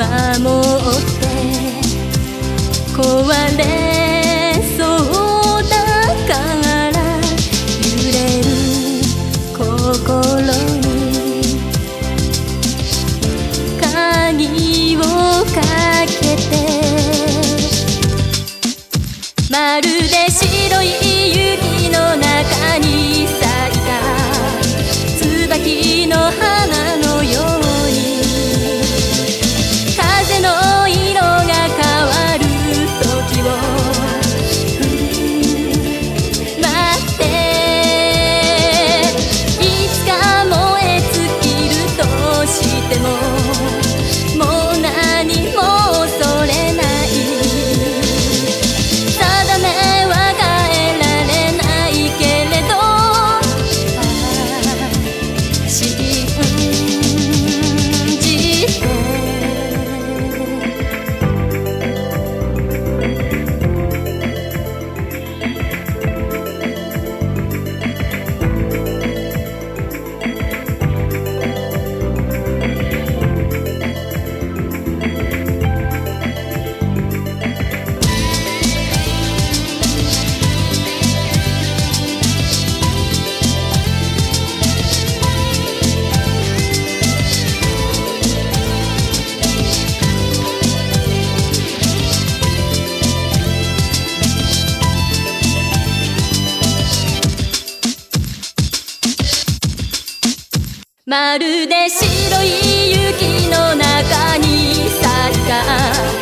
守って壊れまるで白い雪の中にサ